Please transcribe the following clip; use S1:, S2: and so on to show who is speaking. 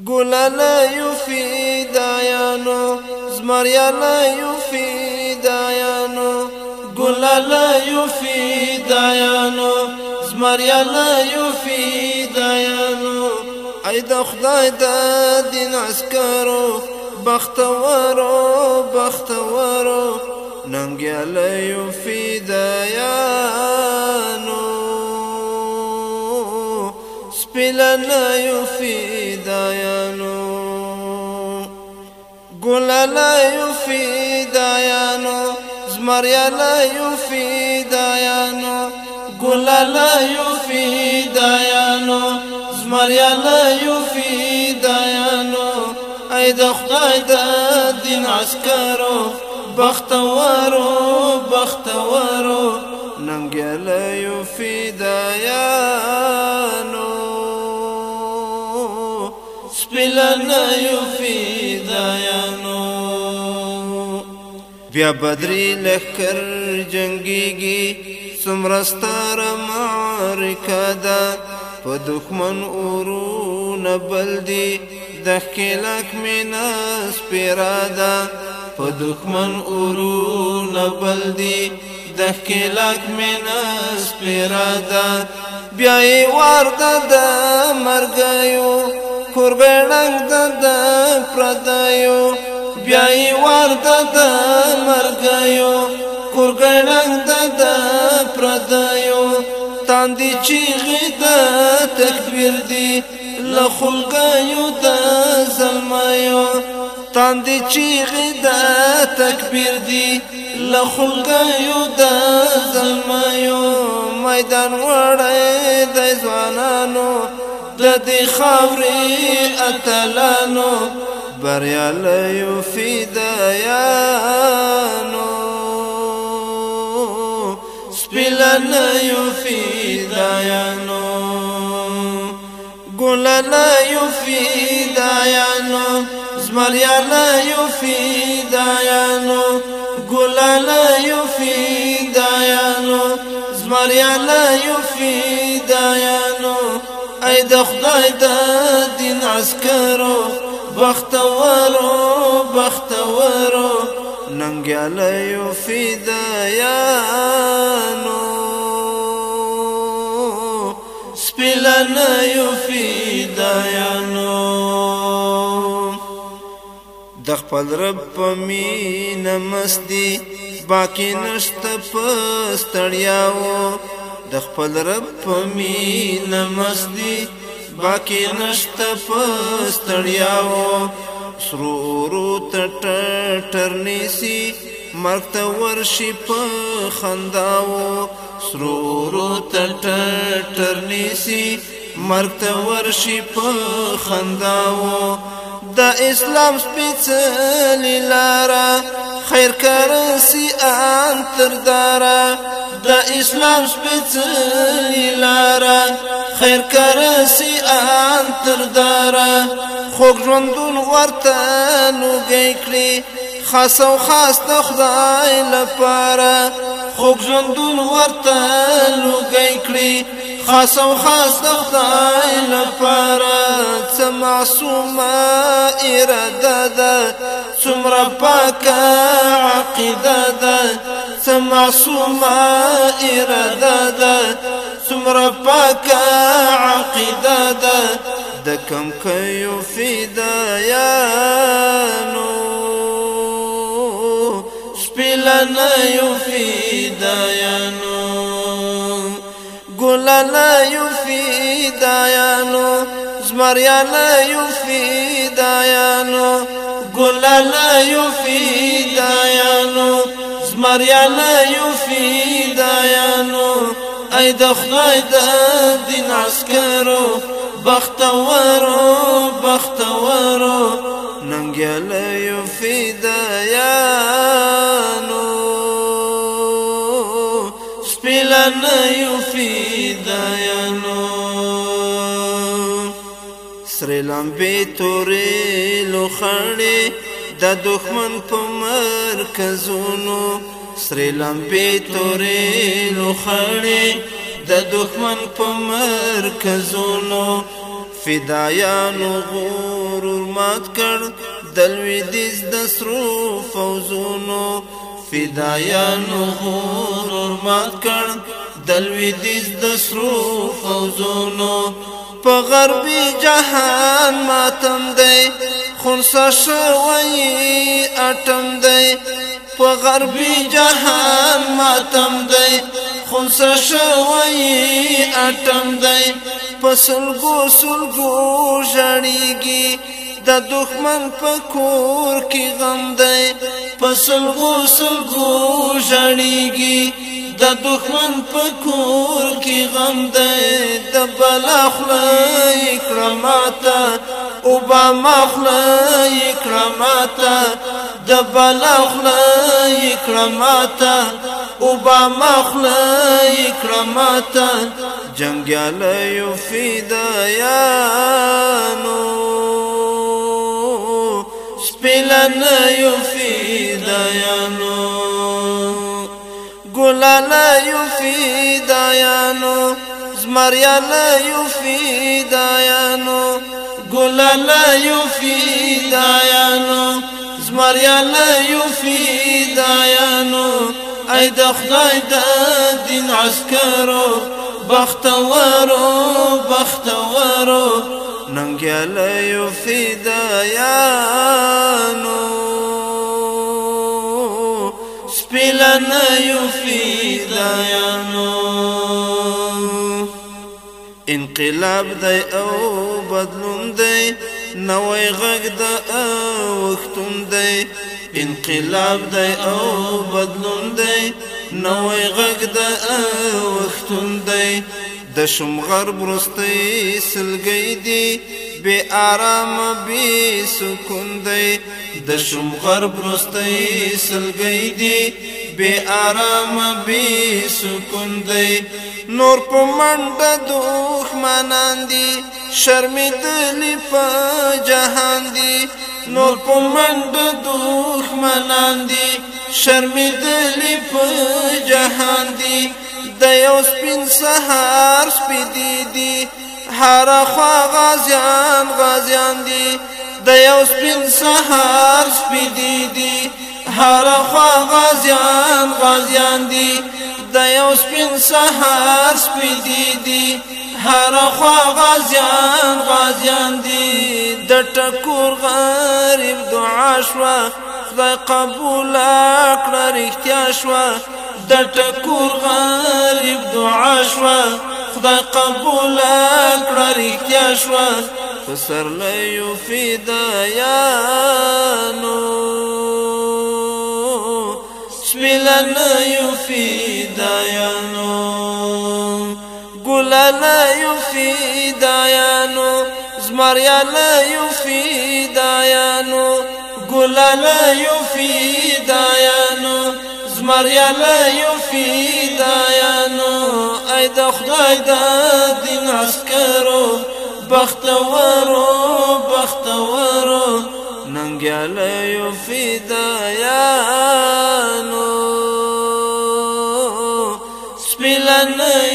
S1: لا گلانایو فیدایانو زمریانایو فیدایانو گلانایو فیدایانو زمریانایو فیدایانو ای د خدای د دین عسکرو بختورو بختورو ننګیالیو سبيلا لا يفيد دایانو ګللایو فی دایانو زمریلایو فی دایانو ګللایو فی دایانو زمریلایو فی دایانو اې د خدای د دین عسکرو بختورو بختورو ننګلایو فی دایانو لنیو فی دایانو بیا بدری لخر جنگیگی سمرستار معرکا دا په دخمن اورونه بلدی د خلک مینا سپیرا دا په دخمن اورونه بلدی د خلک مینا سپیرا دا بیا یې ورته د مرګ یو کورګړنګ د پردایو بیا یې ورته د مرګایو کورګړنګ د پردایو تاندې چیغې د تکبیر دی له خلګایو د زلمایو تاندې چیغې د تکبیر دی له خلګایو د زلمایو میدان وړې د ځوانانو ددي خوري اتلانو بريالي في ديانو سبيلاني في ديانو قولاني في ديانو زمريالي في ديانو قولاني في ديانو مريانا يفي يفيد ای د خدای د دین عسکرو بختورو بختورو ننګیاله یفی دایانو سبيلا لا دایانو د دخبل رب مين مینه باقی نشته پستړیاو د خپل رب په مینه مستی باقی نشته پستړیاو سرورو تټ ترنیسی مرګ ته ورشي په خنداو سرورو تټ ترنیسی مرګ ته ورشي په خنداو د اسلام سپېڅلې لاره خیر کرسي ان تر دارا د اسلام سپېڅلې لاره خیر کرسي ان تر دارا خو ژوندون ورته لوګي کړی خاص او خاص د خدای لپاره خو ژوندون ورته لوګي کړی خاص او خاص د خدای لپاره څه معصومه اراده ده څومره پاکه عقیده ده څه معصومه اراده ده څومره پاکه عقیده ده د کم کيو فدایانو سپلنه یو فدایانو ګلنا یفیدایانو زمریانا یفیدایانو ګلنا یفیدایانو زمریانا یفیدایانو ای د خدای د دین عسکرو بختورو بختورو ننګیاله سپیلن یو فیدایانو سره لمبې تورې لوخړې د دښمن په مرکزونو سره لمبې تورې لوخړې د دښمن په مرکزونو فدایانو غور مات کړ دلوي دز د سرو فوزونو فدایانو غور ورمات کړ دلوی دیز د سرو فوزونو په غربي جهان ماتم دی خونسا شوی اټم دی په غربي جهان ماتم دی خونسا شوی اټم دی پسلګو سلګو ژړېږي د دښمن په کور کې غم دی پسل غسل غو ژړېږي د دښمن په کور کې غم دی د بلا خلای کراماتا اوباما خلای کراماتا د بلا خلای کراماتا اوباما خلای کراماتا جنگیالیو فدایانو بلنا يفيد يانو ګلانا يفيد يانو زمريانا يفيد يانو ګلانا يفيد يانو زمريانا يفيد يانو اي د خدای د دین عسکرو بختورو بختورو ننګیاله يفيد يانو لنا يفيدانو انقلاب دی او بدلون دی نوې غږ د وختون دی انقلاب دی او بدلون دی نوې غږ د وختون دی د شمغر برستې سلګې دی بے آرام بے سکون دی د شمغر برستې سلګې دی بے آرام بے سکون دی نور په منډه دوخ منان دی شرمېدلی په جهان دی نور په منډه دوخ منان دی شرمېدلی په جهان دی د یو سپین سهار سپیدی دی هر خوا غازیان غازیان دی د یو سپین سهار سپیدی دی, دی هر خوا غازیان غازیان دي د یو سپین سحر سپیدی دي هر خوا غازیان غازیان دي د ټکور غریب دعا شوا خدای قبول کړه رښتیا شوا د ټکور غریب دعا شوا خدای قبول کړه رښتیا شوا پسرلیو فدایانو شبلنا في دایانو قلنا يفيد دایانو زمریانا في دایانو ګلنا يفيد دایانو زمریانا في دایانو اې د خدای د دین عسکرو بختورو بختورو ننګیاله یو فدایا لن